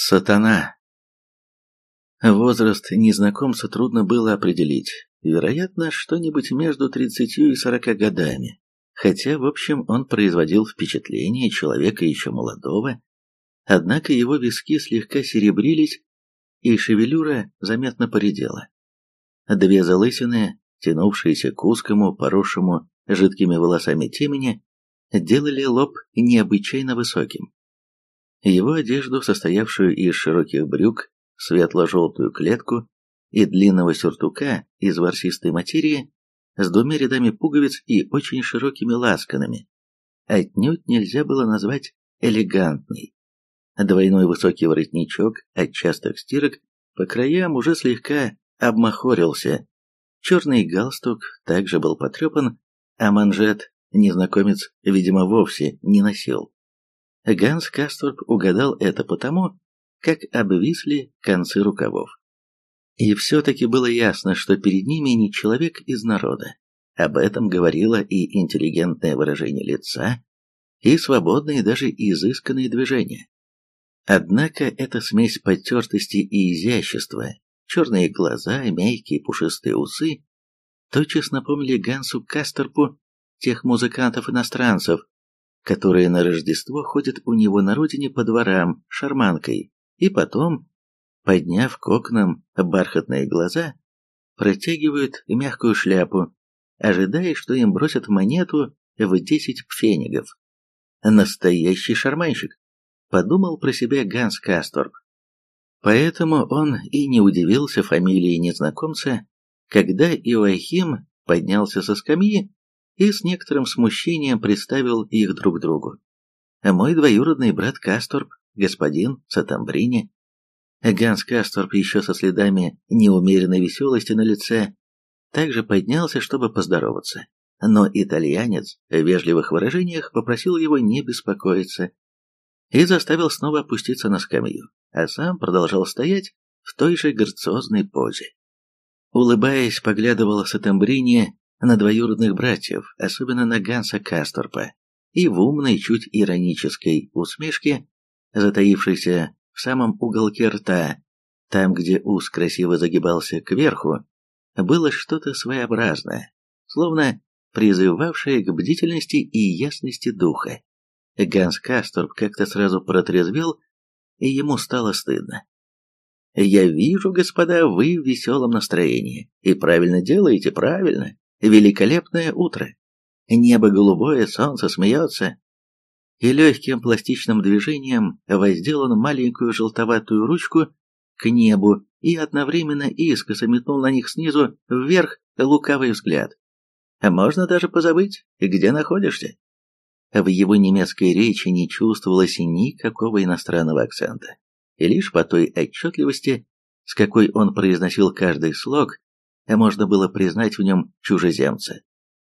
Сатана. Возраст незнакомца трудно было определить. Вероятно, что-нибудь между тридцатью и сорока годами. Хотя, в общем, он производил впечатление человека еще молодого. Однако его виски слегка серебрились, и шевелюра заметно поредела. Две залысины, тянувшиеся к узкому, поросшему жидкими волосами темени, делали лоб необычайно высоким. Его одежду, состоявшую из широких брюк, светло-желтую клетку и длинного сюртука из ворсистой материи с двумя рядами пуговиц и очень широкими ласканами, отнюдь нельзя было назвать элегантной. Двойной высокий воротничок от частых стирок по краям уже слегка обмахорился. Черный галстук также был потрепан, а манжет незнакомец, видимо, вовсе не носил. Ганс Касторп угадал это потому, как обвисли концы рукавов. И все-таки было ясно, что перед ними не человек из народа. Об этом говорило и интеллигентное выражение лица, и свободные даже изысканные движения. Однако эта смесь потертости и изящества, черные глаза, мягкие пушистые усы, тотчас напомнили Гансу Касторпу тех музыкантов-иностранцев, которые на Рождество ходят у него на родине по дворам шарманкой, и потом, подняв к окнам бархатные глаза, протягивают мягкую шляпу, ожидая, что им бросят монету в десять пфенигов. Настоящий шарманщик, подумал про себя Ганс Касторп. Поэтому он и не удивился фамилии незнакомца, когда Иоахим поднялся со скамьи и с некоторым смущением представил их друг другу. Мой двоюродный брат Касторп, господин Сатамбрини. Ганс Касторп еще со следами неумеренной веселости на лице также поднялся, чтобы поздороваться. Но итальянец в вежливых выражениях попросил его не беспокоиться и заставил снова опуститься на скамью, а сам продолжал стоять в той же грациозной позе. Улыбаясь, поглядывал Сатамбрини на двоюродных братьев, особенно на Ганса Касторпа, и в умной, чуть иронической усмешке, затаившейся в самом уголке рта, там, где ус красиво загибался кверху, было что-то своеобразное, словно призывавшее к бдительности и ясности духа. Ганс Касторп как-то сразу протрезвел, и ему стало стыдно. «Я вижу, господа, вы в веселом настроении, и правильно делаете, правильно. Великолепное утро. Небо голубое, солнце смеется. И легким пластичным движением воздел он маленькую желтоватую ручку к небу и одновременно искоса метнул на них снизу вверх лукавый взгляд. Можно даже позабыть, где находишься. В его немецкой речи не чувствовалось никакого иностранного акцента, и лишь по той отчетливости, с какой он произносил каждый слог, можно было признать в нем чужеземца.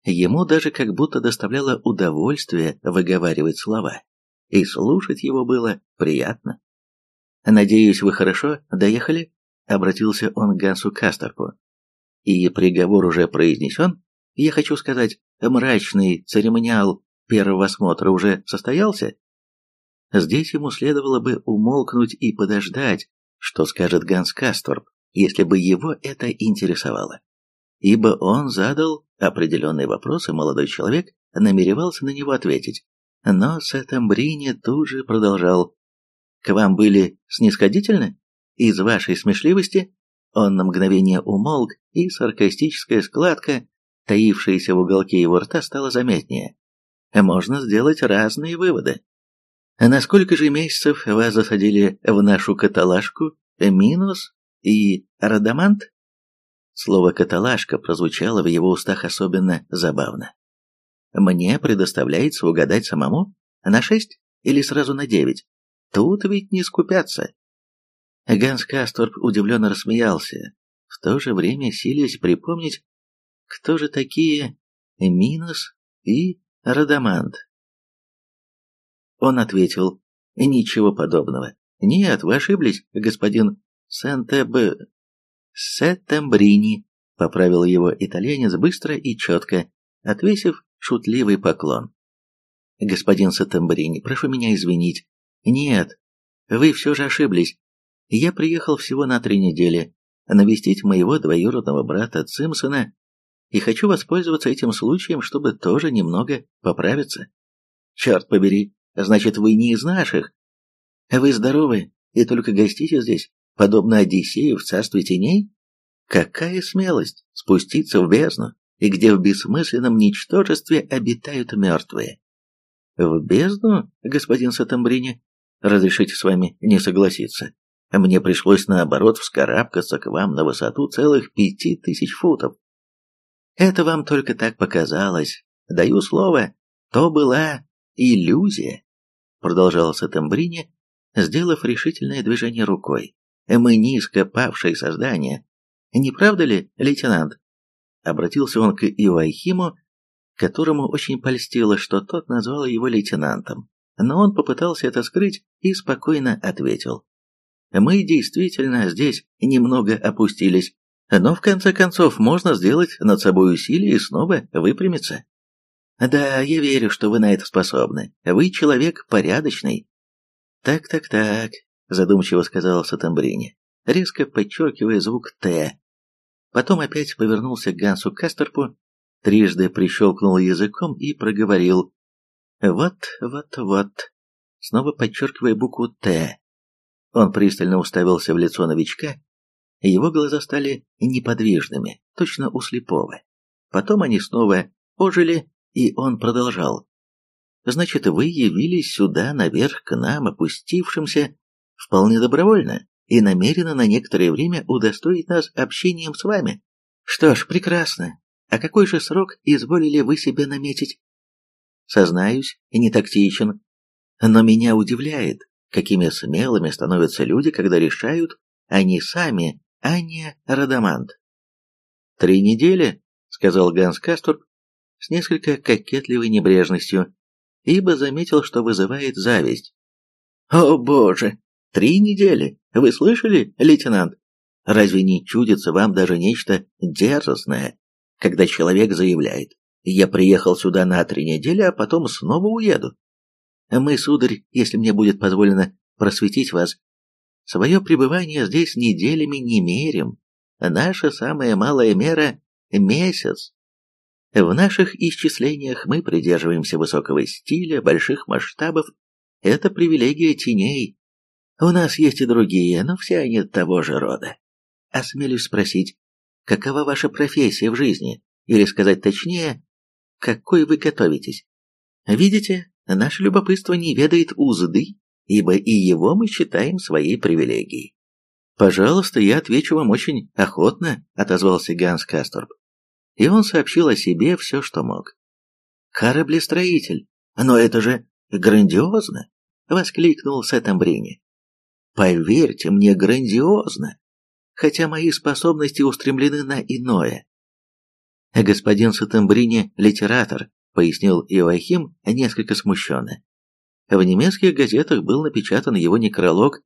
Ему даже как будто доставляло удовольствие выговаривать слова, и слушать его было приятно. «Надеюсь, вы хорошо доехали?» — обратился он к Гансу Кастерпу. «И приговор уже произнесен? Я хочу сказать, мрачный церемониал первого осмотра уже состоялся?» Здесь ему следовало бы умолкнуть и подождать, что скажет Ганс Касторп, если бы его это интересовало. Ибо он задал определенный вопрос, и молодой человек намеревался на него ответить. Но Сатамбрини тут же продолжал. «К вам были снисходительны? Из вашей смешливости?» Он на мгновение умолк, и саркастическая складка, таившаяся в уголке его рта, стала заметнее. Можно сделать разные выводы. На сколько же месяцев вас засадили в нашу каталажку? Минус и радамант? Слово «каталажка» прозвучало в его устах особенно забавно. Мне предоставляется угадать самому? На шесть или сразу на девять? Тут ведь не скупятся. Ганс Касторп удивленно рассмеялся, в то же время силясь припомнить, кто же такие Минус и Радамант. Он ответил, ничего подобного. Нет, вы ошиблись, господин Сент-Эб... Сеттембрини, поправил его итальянец быстро и четко, отвесив шутливый поклон. Господин Сеттембрини, прошу меня извинить. Нет, вы все же ошиблись. Я приехал всего на три недели навестить моего двоюродного брата Цимсона и хочу воспользоваться этим случаем, чтобы тоже немного поправиться. Черт побери, значит, вы не из наших. Вы здоровы и только гостите здесь, подобно Одиссею в царстве теней? Какая смелость спуститься в бездну, и где в бессмысленном ничтожестве обитают мертвые. В бездну, господин Сатамбрини, разрешите с вами не согласиться. Мне пришлось, наоборот, вскарабкаться к вам на высоту целых пяти тысяч футов. Это вам только так показалось. Даю слово, то была иллюзия, продолжал Сатамбрини, сделав решительное движение рукой. Мы низко павшие создания. Не правда ли, лейтенант? Обратился он к Ивайхиму, которому очень польстило, что тот назвал его лейтенантом. Но он попытался это скрыть и спокойно ответил. «Мы действительно здесь немного опустились, но в конце концов можно сделать над собой усилие и снова выпрямиться. Да, я верю, что вы на это способны. Вы человек порядочный». «Так-так-так», — задумчиво сказал Сатамбрини, резко подчеркивая звук «Т», Потом опять повернулся к Гансу Кастерпу, трижды прищелкнул языком и проговорил «Вот, вот, вот», снова подчеркивая букву «Т». Он пристально уставился в лицо новичка, его глаза стали неподвижными, точно у слепого. Потом они снова ожили, и он продолжал. «Значит, вы явились сюда, наверх, к нам, опустившимся, вполне добровольно?» и намерена на некоторое время удостоить нас общением с вами. Что ж, прекрасно. А какой же срок изволили вы себе наметить? Сознаюсь, не тактичен. Но меня удивляет, какими смелыми становятся люди, когда решают, они сами, а не Радамант. «Три недели», — сказал Ганс Касторп с несколько кокетливой небрежностью, ибо заметил, что вызывает зависть. «О, боже! Три недели! Вы слышали, лейтенант? Разве не чудится вам даже нечто дерзостное, когда человек заявляет «Я приехал сюда на три недели, а потом снова уеду»? Мы, сударь, если мне будет позволено просветить вас, свое пребывание здесь неделями не мерим. Наша самая малая мера – месяц. В наших исчислениях мы придерживаемся высокого стиля, больших масштабов. Это привилегия теней, у нас есть и другие, но все они того же рода. Осмелюсь спросить, какова ваша профессия в жизни? Или сказать точнее, какой вы готовитесь? Видите, наше любопытство не ведает узды, ибо и его мы считаем своей привилегией. «Пожалуйста, я отвечу вам очень охотно», — отозвался Ганс Касторб. И он сообщил о себе все, что мог. «Кораблестроитель! Но это же грандиозно!» — воскликнул Сетамбрини. Поверьте мне, грандиозно, хотя мои способности устремлены на иное. Господин Сатамбрини – литератор, пояснил Иоахим несколько смущенно. В немецких газетах был напечатан его некролог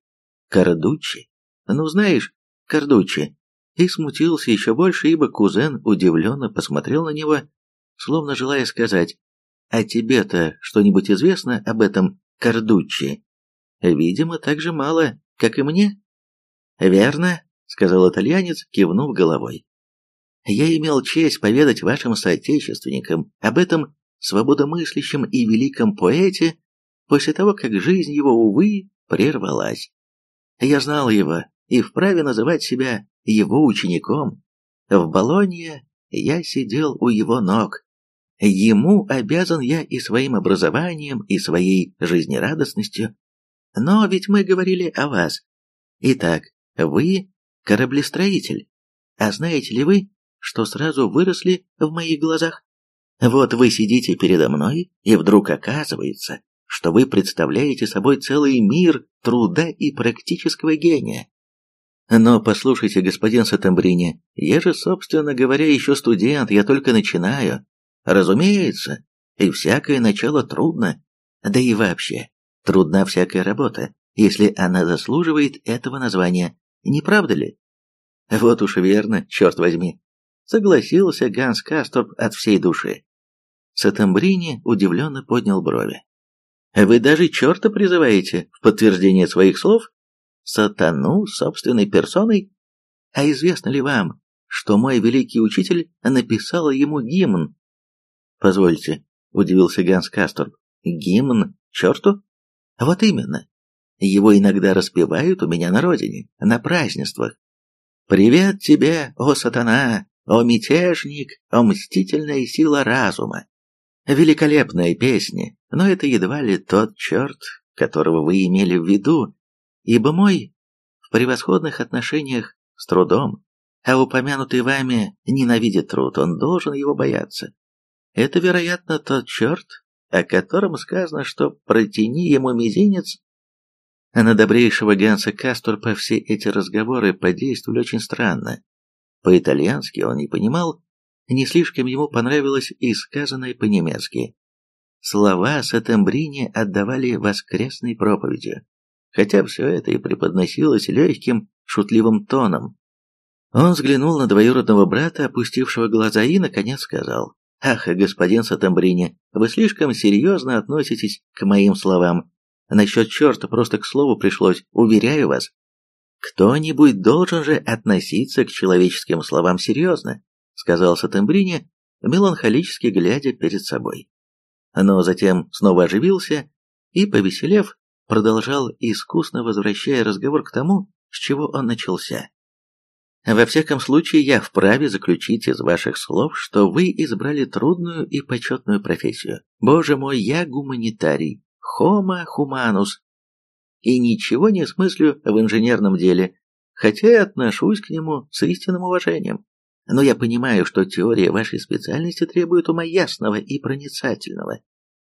«Кардуччи». Ну, знаешь, Кардуччи. И смутился еще больше, ибо кузен удивленно посмотрел на него, словно желая сказать, «А тебе-то что-нибудь известно об этом Кардуччи?» Видимо, так же мало, как и мне. Верно, сказал итальянец, кивнув головой. Я имел честь поведать вашим соотечественникам об этом свободомыслящем и великом поэте после того, как жизнь его, увы, прервалась. Я знал его и вправе называть себя его учеником. В Болонье я сидел у его ног. Ему обязан я и своим образованием, и своей жизнерадостностью. Но ведь мы говорили о вас. Итак, вы кораблестроитель. А знаете ли вы, что сразу выросли в моих глазах? Вот вы сидите передо мной, и вдруг оказывается, что вы представляете собой целый мир труда и практического гения. Но послушайте, господин Сатамбрини, я же, собственно говоря, еще студент, я только начинаю. Разумеется, и всякое начало трудно. Да и вообще, Трудна всякая работа, если она заслуживает этого названия, не правда ли? Вот уж верно, черт возьми. Согласился Ганс Касторп от всей души. Сатамбрини удивленно поднял брови. Вы даже черта призываете в подтверждение своих слов? Сатану собственной персоной? А известно ли вам, что мой великий учитель написал ему гимн? Позвольте, удивился Ганс Касторб. Гимн черту? Вот именно. Его иногда распевают у меня на родине, на празднествах. «Привет тебе, о сатана, о мятежник, о мстительная сила разума!» Великолепная песня, но это едва ли тот черт, которого вы имели в виду, ибо мой в превосходных отношениях с трудом, а упомянутый вами ненавидит труд, он должен его бояться. Это, вероятно, тот черт, о котором сказано, что протяни ему мизинец. А на добрейшего Ганса Касторпа все эти разговоры подействовали очень странно. По-итальянски он не понимал, не слишком ему понравилось и сказанное по-немецки. Слова Сатембрини отдавали воскресной проповедью, хотя все это и преподносилось легким, шутливым тоном. Он взглянул на двоюродного брата, опустившего глаза, и, наконец, сказал, «Ах, господин Сатембрини, вы слишком серьезно относитесь к моим словам. Насчет черта просто к слову пришлось, уверяю вас. Кто-нибудь должен же относиться к человеческим словам серьезно сказал Сатембрини, меланхолически глядя перед собой. Но затем снова оживился и, повеселев, продолжал искусно возвращая разговор к тому, с чего он начался. Во всяком случае, я вправе заключить из ваших слов, что вы избрали трудную и почетную профессию. Боже мой, я гуманитарий, homo humanus, и ничего не смыслю в инженерном деле, хотя и отношусь к нему с истинным уважением. Но я понимаю, что теория вашей специальности требует ума ясного и проницательного,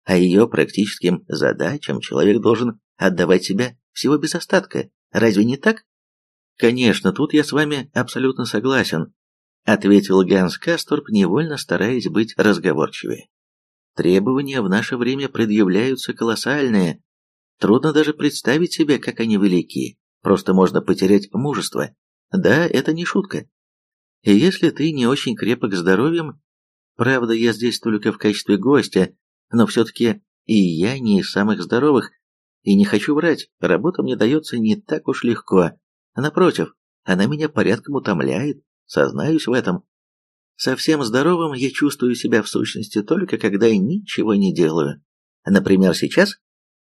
а ее практическим задачам человек должен отдавать себя всего без остатка. Разве не так? Конечно, тут я с вами абсолютно согласен, ответил Ганс Касторп, невольно стараясь быть разговорчивее. Требования в наше время предъявляются колоссальные. Трудно даже представить себе, как они велики. Просто можно потерять мужество. Да, это не шутка. И если ты не очень крепок здоровьем, правда, я здесь только в качестве гостя, но все-таки и я не из самых здоровых, и не хочу врать, работа мне дается не так уж легко. Напротив, она меня порядком утомляет, сознаюсь в этом. Совсем здоровым я чувствую себя в сущности только когда я ничего не делаю. Например, сейчас?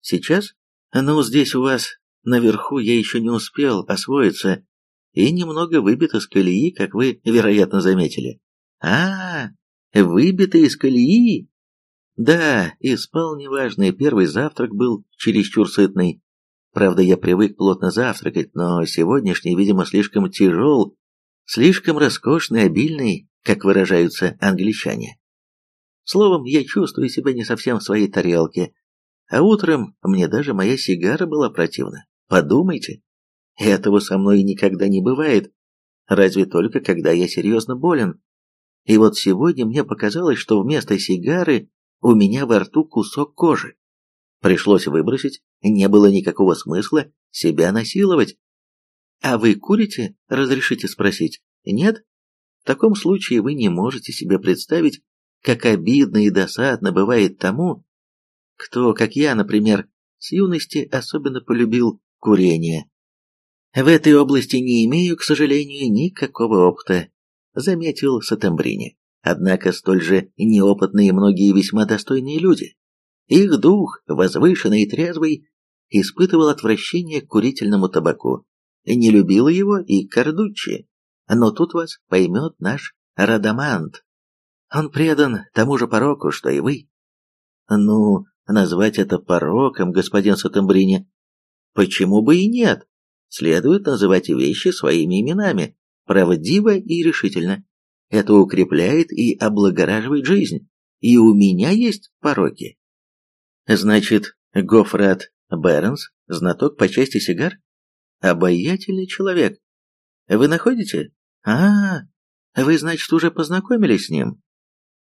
Сейчас? Ну, здесь у вас наверху я еще не успел освоиться, и немного выбит из колеи, как вы, вероятно, заметили. А, выбиты из колеи? Да, и спал неважно, и первый завтрак был чересчур сытный. Правда, я привык плотно завтракать, но сегодняшний, видимо, слишком тяжел, слишком роскошный, обильный, как выражаются англичане. Словом, я чувствую себя не совсем в своей тарелке, а утром мне даже моя сигара была противна. Подумайте. Этого со мной никогда не бывает, разве только когда я серьезно болен. И вот сегодня мне показалось, что вместо сигары у меня во рту кусок кожи. Пришлось выбросить, не было никакого смысла себя насиловать. А вы курите, разрешите спросить? Нет? В таком случае вы не можете себе представить, как обидно и досадно бывает тому, кто, как я, например, с юности особенно полюбил курение. В этой области не имею, к сожалению, никакого опыта, заметил Сатембрини. Однако столь же неопытные многие весьма достойные люди. Их дух, возвышенный и трезвый, испытывал отвращение к курительному табаку. Не любила его и Кардуччи. Но тут вас поймет наш Радамант. Он предан тому же пороку, что и вы. Ну, назвать это пороком, господин Сатембрини, почему бы и нет? следует называть вещи своими именами, правдиво и решительно. Это укрепляет и облагораживает жизнь. И у меня есть пороки. Значит, Гофрат Бернс, знаток по части сигар? Обаятельный человек. Вы находите? А, вы, значит, уже познакомились с ним?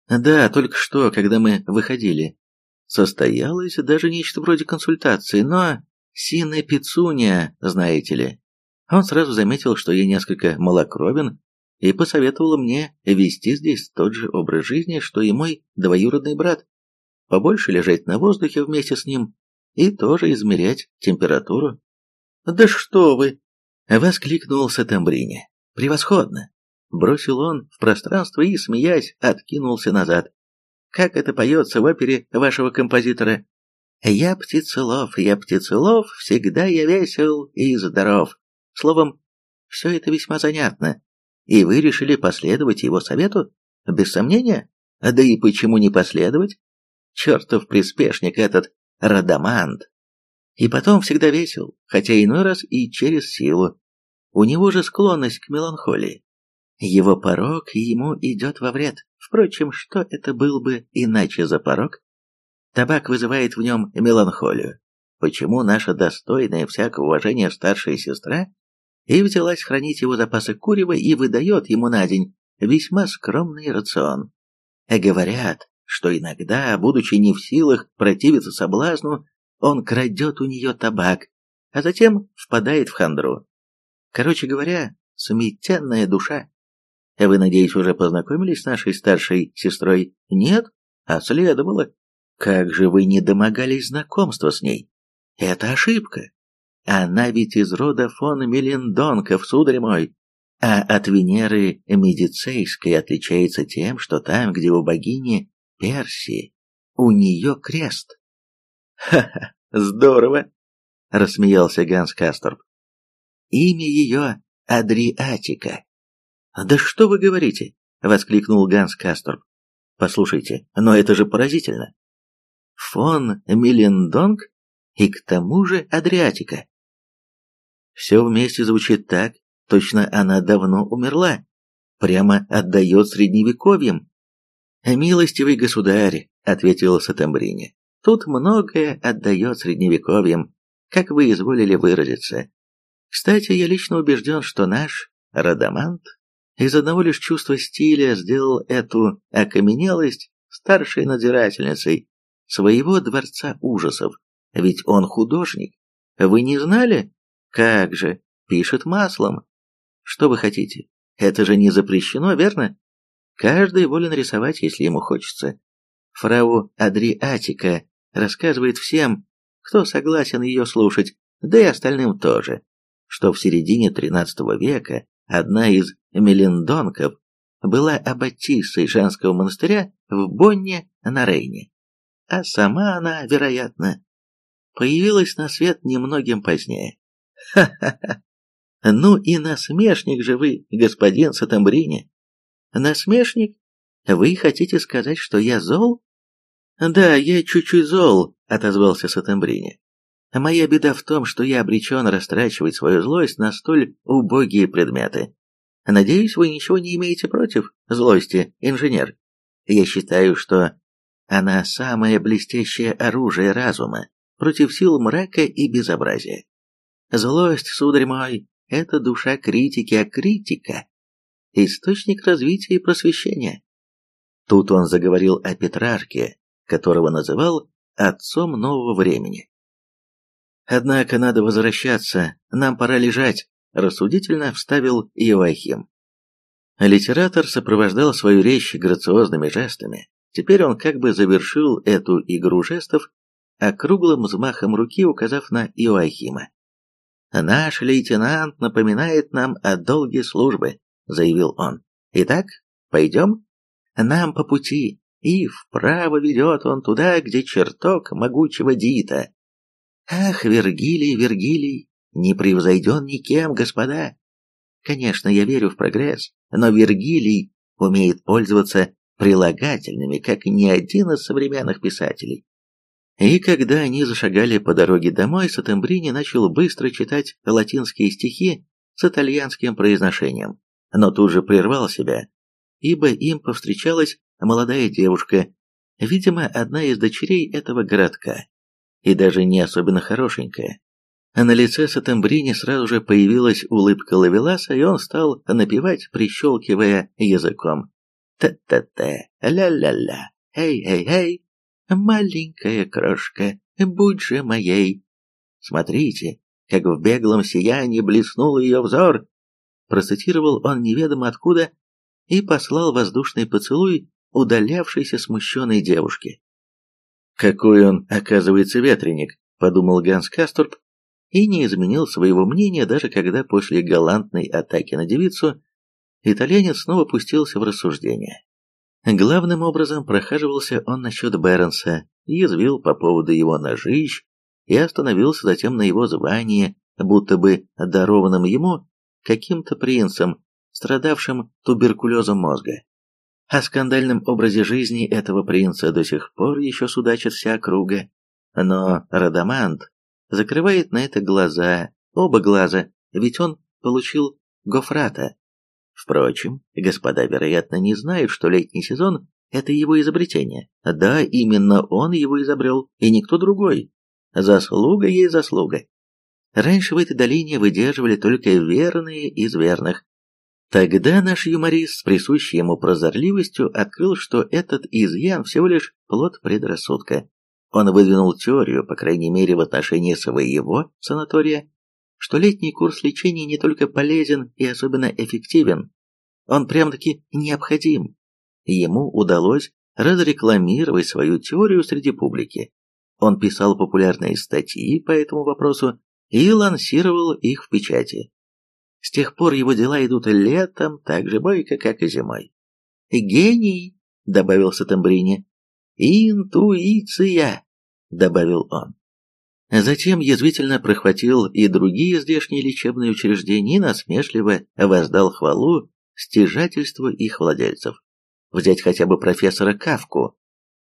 Да, только что, когда мы выходили. Состоялось даже нечто вроде консультации, но Сине Пицуния, знаете ли. Он сразу заметил, что я несколько малокровен, и посоветовал мне вести здесь тот же образ жизни, что и мой двоюродный брат. Побольше лежать на воздухе вместе с ним, и тоже измерять температуру. «Да что вы!» — воскликнул Сатамбрини. «Превосходно!» — бросил он в пространство и, смеясь, откинулся назад. «Как это поется в опере вашего композитора? Я птицелов, я птицелов, всегда я весел и здоров. Словом, все это весьма занятно. И вы решили последовать его совету? Без сомнения? Да и почему не последовать? Чертов приспешник этот, Радамант. И потом всегда весел, хотя иной раз и через силу. У него же склонность к меланхолии. Его порог ему идет во вред. Впрочем, что это был бы иначе за порог? Табак вызывает в нем меланхолию. Почему наша достойная всякого уважения старшая сестра и взялась хранить его запасы курева и выдает ему на день весьма скромный рацион? Говорят, что иногда, будучи не в силах противиться соблазну, он крадет у нее табак, а затем впадает в хандру. Короче говоря, сметенная душа. Вы, надеюсь, уже познакомились с нашей старшей сестрой? Нет? А следовало. Как же вы не домогались знакомства с ней? Это ошибка. Она ведь из рода фон Мелендонков, сударь мой. А от Венеры Медицейской отличается тем, что там, где у богини Персии, у нее крест. «Ха-ха, здорово!» — рассмеялся Ганс Касторп. «Имя ее Адриатика». «Да что вы говорите?» — воскликнул Ганс Касторп. «Послушайте, но это же поразительно. Фон Миллендонг и к тому же Адриатика. Все вместе звучит так, точно она давно умерла, прямо отдает средневековьем. «Милостивый государь», — ответил Сатамбрини, — «тут многое отдает средневековьем, как вы изволили выразиться. Кстати, я лично убежден, что наш Радамант из одного лишь чувства стиля сделал эту окаменелость старшей надзирательницей своего дворца ужасов, ведь он художник. Вы не знали? Как же, пишет маслом. Что вы хотите? Это же не запрещено, верно? Каждый волен рисовать, если ему хочется. Фрау Адриатика рассказывает всем, кто согласен ее слушать, да и остальным тоже, что в середине XIII века одна из мелендонков была аббатиссой женского монастыря в Бонне на Рейне, а сама она, вероятно, появилась на свет немногим позднее. Ха-ха-ха! Ну и насмешник же вы, господин Сатамбрини. Насмешник? Вы хотите сказать, что я зол? Да, я чуть-чуть зол, отозвался Сатамбрини. Моя беда в том, что я обречен растрачивать свою злость на столь убогие предметы. Надеюсь, вы ничего не имеете против злости, инженер. Я считаю, что она самое блестящее оружие разума против сил мрака и безобразия. Злость, сударь мой, это душа критики, а критика источник развития и просвещения. Тут он заговорил о Петрарке, которого называл отцом нового времени. Однако надо возвращаться, нам пора лежать, рассудительно вставил Иоахим. Литератор сопровождал свою речь грациозными жестами. Теперь он как бы завершил эту игру жестов, округлым взмахом руки указав на Иоахима. «Наш лейтенант напоминает нам о долге службы заявил он. «Итак, пойдем? Нам по пути, и вправо ведет он туда, где чертог могучего Дита. Ах, Вергилий, Вергилий, не превзойден никем, господа. Конечно, я верю в прогресс, но Вергилий умеет пользоваться прилагательными, как ни один из современных писателей. И когда они зашагали по дороге домой, Сатембрини начал быстро читать латинские стихи с итальянским произношением но тут же прервал себя, ибо им повстречалась молодая девушка, видимо, одна из дочерей этого городка, и даже не особенно хорошенькая. На лице Сатамбрини сразу же появилась улыбка Лавеласа, и он стал напевать, прищелкивая языком. «Та-та-та, ля-ля-ля, эй-эй-эй, маленькая крошка, будь же моей!» Смотрите, как в беглом сиянии блеснул ее взор, процитировал он неведомо откуда и послал воздушный поцелуй удалявшейся смущенной девушке. «Какой он, оказывается, ветреник!» подумал Ганс Касторп, и не изменил своего мнения, даже когда после галантной атаки на девицу итальянец снова пустился в рассуждения. Главным образом прохаживался он насчет Бернса, язвил по поводу его ножищ и остановился затем на его звании, будто бы дарованном ему каким-то принцем, страдавшим туберкулезом мозга. О скандальном образе жизни этого принца до сих пор еще судачит вся округа, но Радамант закрывает на это глаза, оба глаза, ведь он получил гофрата. Впрочем, господа, вероятно, не знают, что летний сезон – это его изобретение. Да, именно он его изобрел, и никто другой. Заслуга есть заслуга. Раньше в этой долине выдерживали только верные из верных. Тогда наш юморист с присущей ему прозорливостью открыл, что этот изъян всего лишь плод предрассудка. Он выдвинул теорию, по крайней мере в отношении своего санатория, что летний курс лечения не только полезен и особенно эффективен, он прям-таки необходим. Ему удалось разрекламировать свою теорию среди публики. Он писал популярные статьи по этому вопросу и лансировал их в печати. С тех пор его дела идут летом так же бойко, как и зимой. «Гений!» — добавил Сатамбрини. «Интуиция!» — добавил он. Затем язвительно прохватил и другие здешние лечебные учреждения и насмешливо воздал хвалу стяжательству их владельцев. Взять хотя бы профессора Кавку.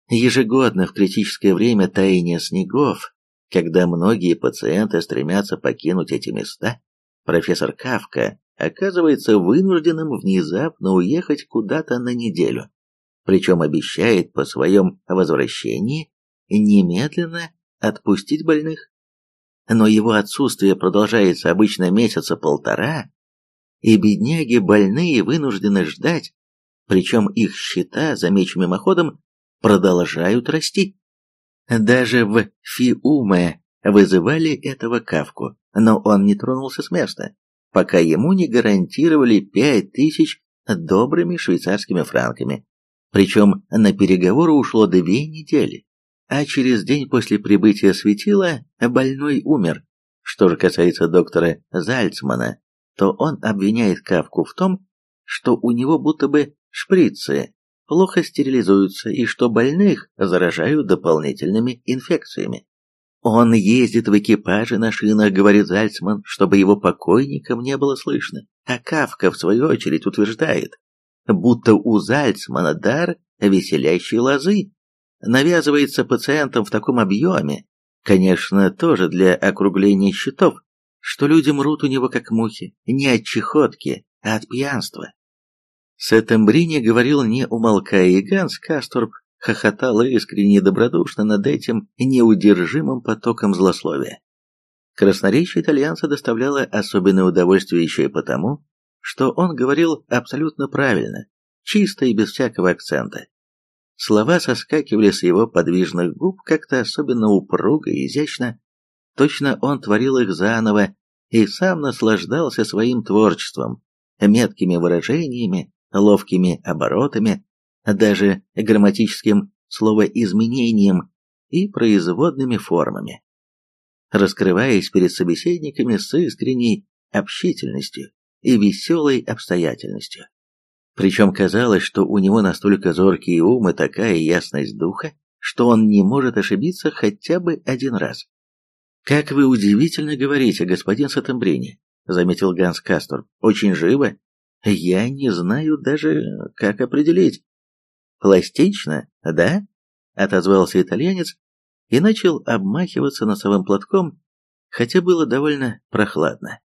Ежегодно в критическое время таяния снегов, когда многие пациенты стремятся покинуть эти места, профессор Кавка оказывается вынужденным внезапно уехать куда-то на неделю причем обещает по своем возвращении немедленно отпустить больных. Но его отсутствие продолжается обычно месяца полтора, и бедняги больные вынуждены ждать, причем их счета, замечу мимоходом, продолжают расти. Даже в Фиуме вызывали этого Кавку, но он не тронулся с места, пока ему не гарантировали пять тысяч добрыми швейцарскими франками причем на переговоры ушло две недели, а через день после прибытия светила больной умер. Что же касается доктора Зальцмана, то он обвиняет Кавку в том, что у него будто бы шприцы плохо стерилизуются и что больных заражают дополнительными инфекциями. Он ездит в экипаже на шинах, говорит Зальцман, чтобы его покойникам не было слышно, а Кавка, в свою очередь, утверждает, будто у Зальцмана дар веселящей лозы. Навязывается пациентам в таком объеме, конечно, тоже для округления счетов, что люди мрут у него как мухи, не от чехотки, а от пьянства. Сеттембрини говорил не умолкая, и Ганс Касторб хохотал искренне и добродушно над этим неудержимым потоком злословия. Красноречие итальянца доставляло особенное удовольствие еще и потому, что он говорил абсолютно правильно, чисто и без всякого акцента. Слова соскакивали с его подвижных губ как-то особенно упруго и изящно. Точно он творил их заново и сам наслаждался своим творчеством, меткими выражениями, ловкими оборотами, даже грамматическим словоизменением и производными формами. Раскрываясь перед собеседниками с искренней общительностью, и веселой обстоятельностью. Причем казалось, что у него настолько зоркий ум и такая ясность духа, что он не может ошибиться хотя бы один раз. «Как вы удивительно говорите, господин Сатамбрини», — заметил Ганс Кастор, — «очень живо. Я не знаю даже, как определить». «Пластично, да?» — отозвался итальянец и начал обмахиваться носовым платком, хотя было довольно прохладно.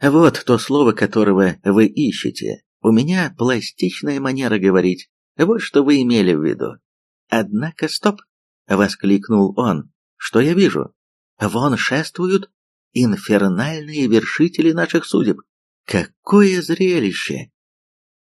Вот то слово, которого вы ищете. У меня пластичная манера говорить. Вот что вы имели в виду. Однако стоп, воскликнул он. Что я вижу? Вон шествуют инфернальные вершители наших судеб. Какое зрелище!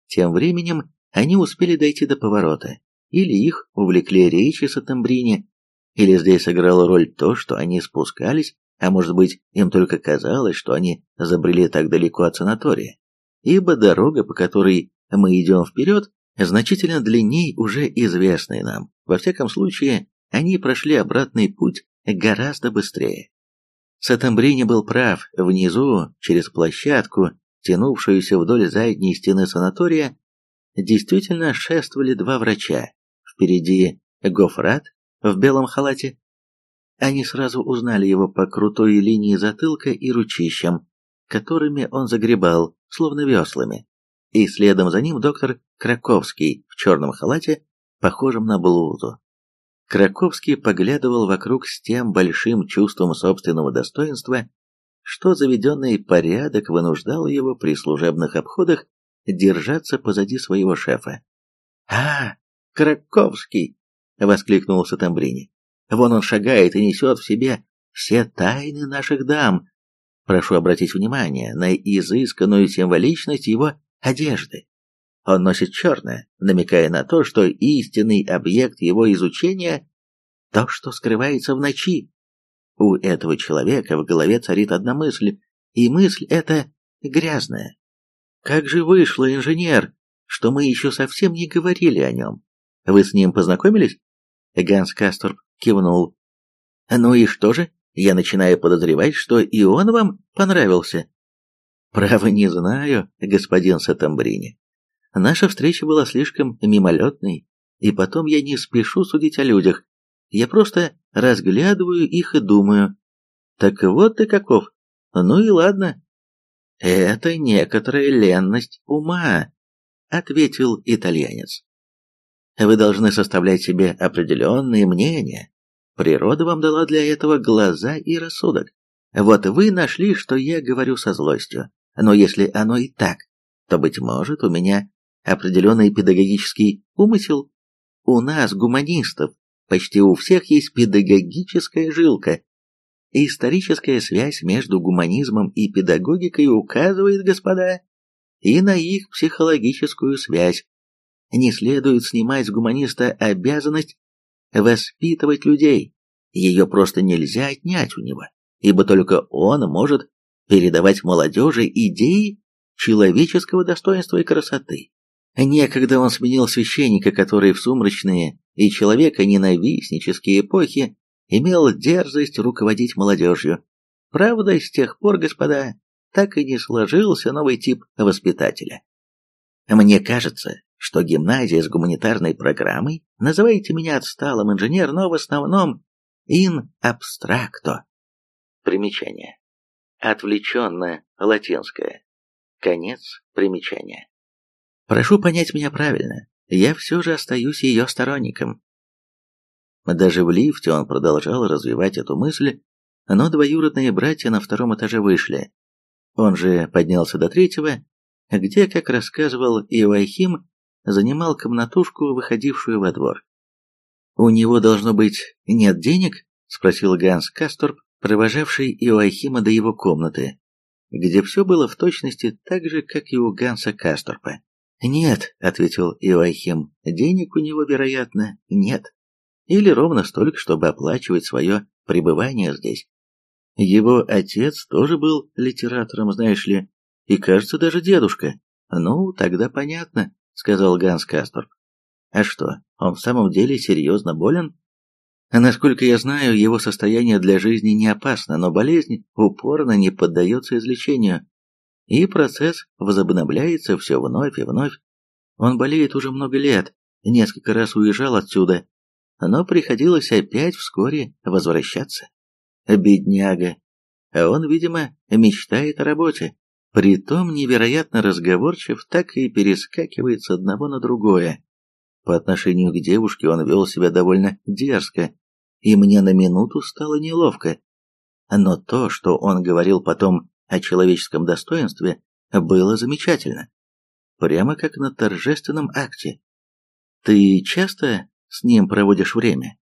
Тем временем они успели дойти до поворота. Или их увлекли речи Сатамбрини, или здесь сыграла роль то, что они спускались а может быть, им только казалось, что они забрели так далеко от санатория, ибо дорога, по которой мы идем вперед, значительно длинней уже известной нам. Во всяком случае, они прошли обратный путь гораздо быстрее. Сатамбрини был прав, внизу, через площадку, тянувшуюся вдоль задней стены санатория, действительно шествовали два врача. Впереди Гофрат в белом халате. Они сразу узнали его по крутой линии затылка и ручищам, которыми он загребал, словно веслами. И следом за ним доктор Краковский в черном халате, похожем на блузу. Краковский поглядывал вокруг с тем большим чувством собственного достоинства, что заведенный порядок вынуждал его при служебных обходах держаться позади своего шефа. «А, Краковский!» — воскликнул Сатамбрини. «Вон он шагает и несет в себе все тайны наших дам. Прошу обратить внимание на изысканную символичность его одежды. Он носит черное, намекая на то, что истинный объект его изучения – то, что скрывается в ночи. У этого человека в голове царит одна мысль, и мысль эта грязная. Как же вышло, инженер, что мы еще совсем не говорили о нем? Вы с ним познакомились? Ганс Касторп кивнул. Ну и что же? Я начинаю подозревать, что и он вам понравился. Право не знаю, господин Сатамбрини. Наша встреча была слишком мимолетной, и потом я не спешу судить о людях. Я просто разглядываю их и думаю. Так вот ты каков. Ну и ладно. Это некоторая ленность ума, ответил итальянец. Вы должны составлять себе определенные мнения. Природа вам дала для этого глаза и рассудок. Вот вы нашли, что я говорю со злостью. Но если оно и так, то, быть может, у меня определенный педагогический умысел. У нас, гуманистов, почти у всех есть педагогическая жилка. Историческая связь между гуманизмом и педагогикой указывает, господа, и на их психологическую связь. Не следует снимать с гуманиста обязанность воспитывать людей. Ее просто нельзя отнять у него, ибо только он может передавать молодежи идеи человеческого достоинства и красоты. Некогда он сменил священника, который в сумрачные и человека ненавистнические эпохи имел дерзость руководить молодежью. Правда, с тех пор, господа, так и не сложился новый тип воспитателя. Мне кажется, что гимназия с гуманитарной программой, называйте меня отсталым инженер, но в основном ин абстракто. Примечание. Отвлеченно латинское. Конец примечания. Прошу понять меня правильно, я все же остаюсь ее сторонником. Даже в лифте он продолжал развивать эту мысль, но двоюродные братья на втором этаже вышли. Он же поднялся до третьего, где, как рассказывал Иоахим, занимал комнатушку, выходившую во двор. «У него, должно быть, нет денег?» — спросил Ганс Касторп, провожавший Иоахима до его комнаты, где все было в точности так же, как и у Ганса Касторпа. «Нет», — ответил Иоахим, — «денег у него, вероятно, нет. Или ровно столько, чтобы оплачивать свое пребывание здесь. Его отец тоже был литератором, знаешь ли, и, кажется, даже дедушка. Ну, тогда понятно», — сказал Ганс Касторп. «А что, он в самом деле серьезно болен?» Насколько я знаю, его состояние для жизни не опасно, но болезнь упорно не поддается излечению и процесс возобновляется все вновь и вновь. Он болеет уже много лет, несколько раз уезжал отсюда, но приходилось опять вскоре возвращаться. Бедняга. Он, видимо, мечтает о работе. Притом невероятно разговорчив, так и перескакивает с одного на другое. По отношению к девушке он вел себя довольно дерзко, и мне на минуту стало неловко. Но то, что он говорил потом о человеческом достоинстве было замечательно. Прямо как на торжественном акте. Ты часто с ним проводишь время?